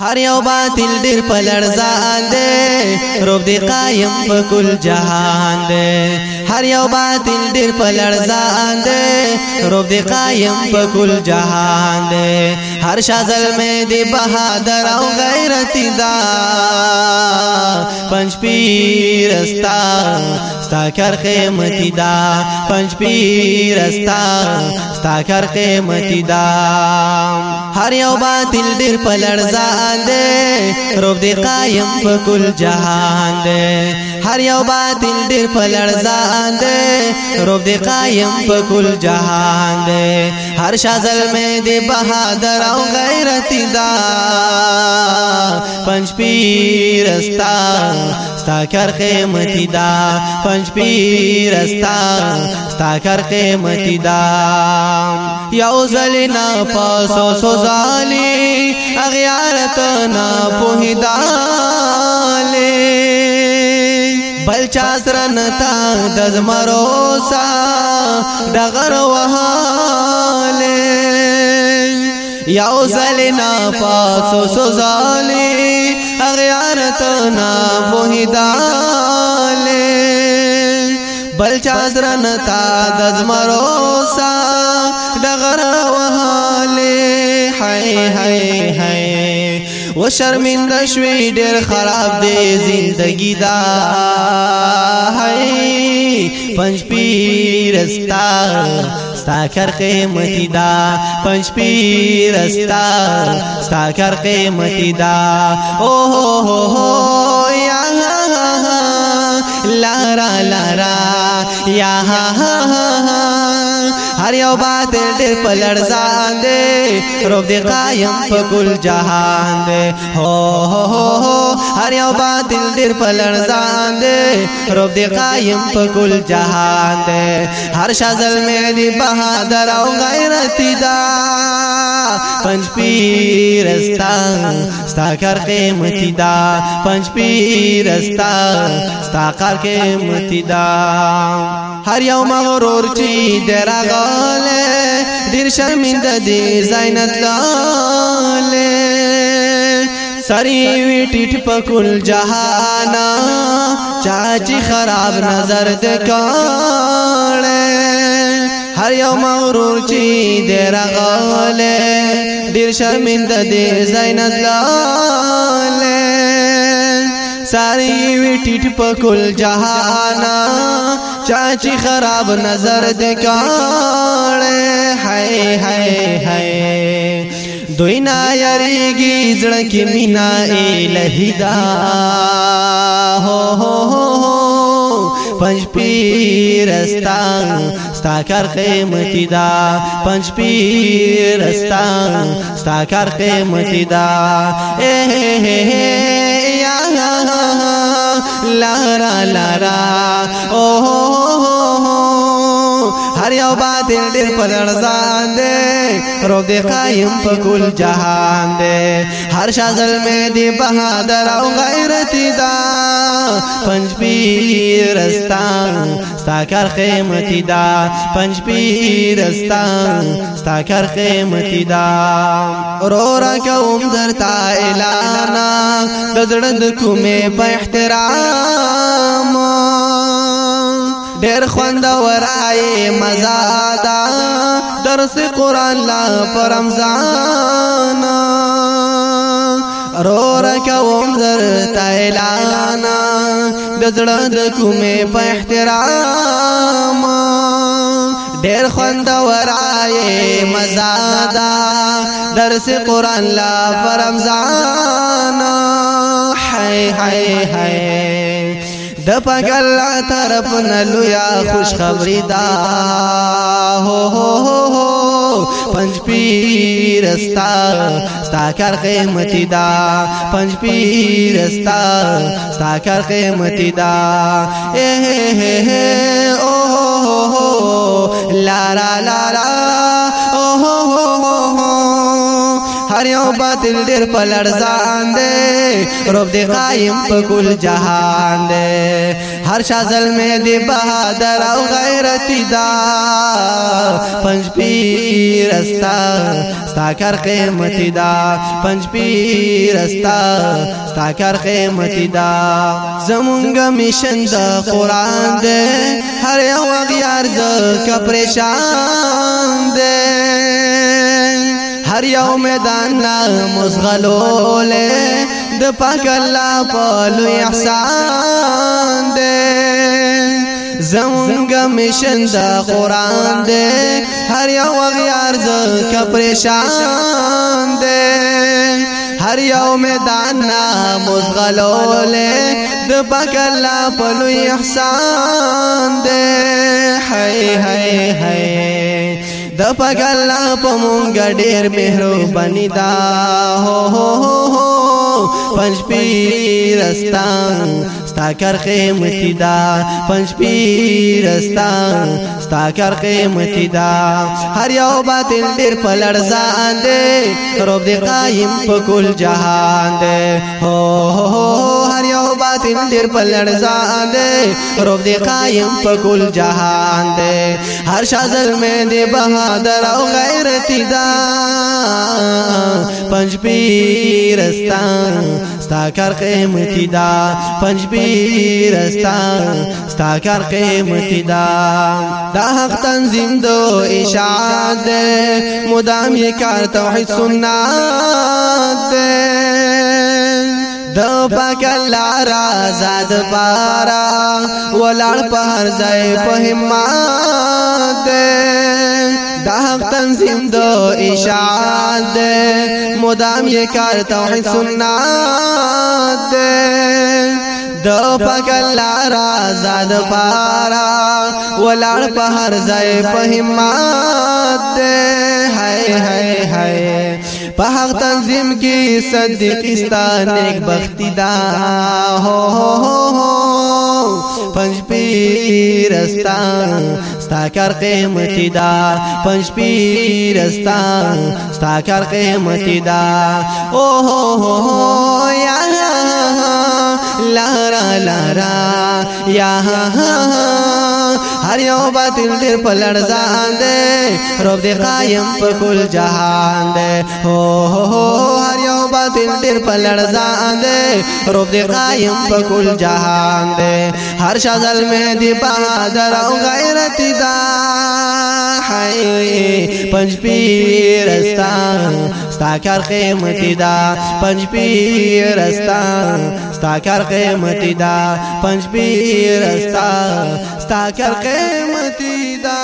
ہر you باطل دیر پلرزان دے روب دی قائم پا کل جہان دے ہر یو باطل دیر پلرزان دے روب دی قائم پا کل جہان دے ہر شازل میں دی بہادر او غیرتی دا پنچ پیر استا ستا کر قیمتی دا پنچ پیر استا ستا کر قیمتی دا۔ ہر یو باطل دیر پلرزان دے روب دی قائم پا کل جہان دے۔ ہر یو باطل دیر پلرزان دے روب دی قائم پا کل جہان دے۔ ہر شازل میں دی بہادر او غیرتی دا۔ پنچ پیر استا ستا کر قیمتی دا. پنچ پیر استا ستا کر قیمتی دا. یو زلینا پاسو سوزالی اغیارت نا پوہی دالے بل چاسرن تا دز مروسا دغر وحالے یو زلنا پاسو سوزالی اغیارت نا پوہی دالے بل چاسرن تا دز مروسا دغر وحالے ہائے ہائے ہائے۔ وہ شرمندہ شوی ڈیر خراب دے زندگی دا۔ ہے پنچ پیر استا۔ ستا کر قیمتی دا. پنچ پیر استا ستا کر قیمتی دا. او ہو ہو ہو یا لارا لارا. یا ہا ہا ہا. ہر یو باطل دیر پلرزان دے روب دی قائم پا کل جہان دے ہو ہو ہو ہر یو باطل پلرزان دے روب دی قائم پا کل جہان دے ہر شازل میں دی بہادر او غیرتی دا۔ پنچ پیر استا ستا کر قیمتی دا پنچ پیر استا ستا کر قیمتی دا ہر یو مغرور چی دیرا غالے، دیر شرمند دی زینت لالے۔ سری وی ٹیٹ پکل جہانا، چاچی خراب نظر دکانے ہر یو مغرور چی دیر غالے، دیر شرمند دی زینت لالے۔ ساری وی ٹیٹ پکل جہانا، چاچی خراب نظر دکانے ہائے ہائے ہائے۔ دوئی نا یریگی زڑکی مینا الہی دا ہو ہو ہو ہو۔ پنچ پیر استا ستا کر قیمتی دا. پنچ پیر استا ستا کر قیمتی دا. اے اے اے یا لارا لارا. او ہر یو باطل دیر پلرزان دے روب دے قائم پا کل جہان دے۔ ہر شازل میں دی بہادر او غیرتی دا پنج پیر استان ستا کر قیمتی دا۔ پنج پیر استان ستا کر قیمتی دا۔ رو رکوم در تا اعلانا دزرد کمے پا احترام۔ ډېر خوند ورای مزادا درس قران لا پر رمضان. رو رکوم در تایلانا دزړه د کومه په احترام. ډېر خوند ورای مزادا درس قران لا پر رمضان. هاي هاي د پاک الله طرف نلو یا خوش خبری دا. ہو ہو ہو ہو، پنج پیر استا، ستا کر قیمتی دا. پنج پیر استا، ستا کر قیمتی دا. اے اے اے او ہو ہو، لارا لارا. ہر یو باطل ډیر پلړزان دے رب دے قائم په کل جهان دے ہر شازل میں دی بہادر او غیرتی دا۔ پنج پیر استا ستا کر قیمتی دا۔ پنج پیر استا ستا کر قیمتی دا۔ زمونگا میشن دا قرآن دے۔ ہر یو اغیار زکا پریشان دے۔ ہر یو میدان مزغلو لے د پاک اللہ پالو احسان دے۔ زمونگا mission the Quran they, Hare you اغیار زکا پریشان دے۔ ہر یو میدان مزغلو لے د پاک اللہ پالو احسان دے۔ ہائے ہائے ہائے۔ د پاک الله په مونږ ډېر مهرباني دا هو هو هو پنځ پیرستان ستا کر قیمتی دا. پنځ پیرستان ستا کر قیمتی دا. هر یو باطل ډېر په لړزان دی رب دې قائم په کل جهان دی هو هو هر یو باطل ډېر په لړزان دی رب دې قائم په کل جهان دی ہر شازل میں دے بہادر او غیرتی دا پنج پیرستان ستا کر قیمتی دا پنج پیرستان ستا کر قیمتی دا دا حق تنظیم دو اشاعت دے، مدام یہ کار توحید سنات دے۔ دو پاک اللہ زاد پارا ولار پہر زائے پہمات دے دا حق تنظیم دو اشاعت۔ دے مدام یہ کار توحید سنات دے دو پاک اللہ زاد پارا ولار پہر زائے پہمات دے ہائے ہائے ہائے۔ پہاگ تنظیم کی صدیقستان ایک بختی دا ہو ہو ہو پیرستان، ستا کر قیمتی دا۔ پنج پیرستان، ستا کر قیمتی دا۔ او، ہو ہو یا ہاں، ہاں، ہاں، لارا لارا۔ یا ہاں ہاں ہر یو باطل دیر پا لڑزان دے رب دے قائم پا کل جہان دے ہو ہو ہو، ہر یو باطل دیر پا لڑزان دے رب دے قائم پا کل جہان دے ہر شازل میں دی بہادر او غیرتی دا۔ حی پنج پیرستان ستا کر قیمتی دا، پنج پیر استا ستا کر قیمتی دا، پنج پیر استا ستا کر قیمتی دا.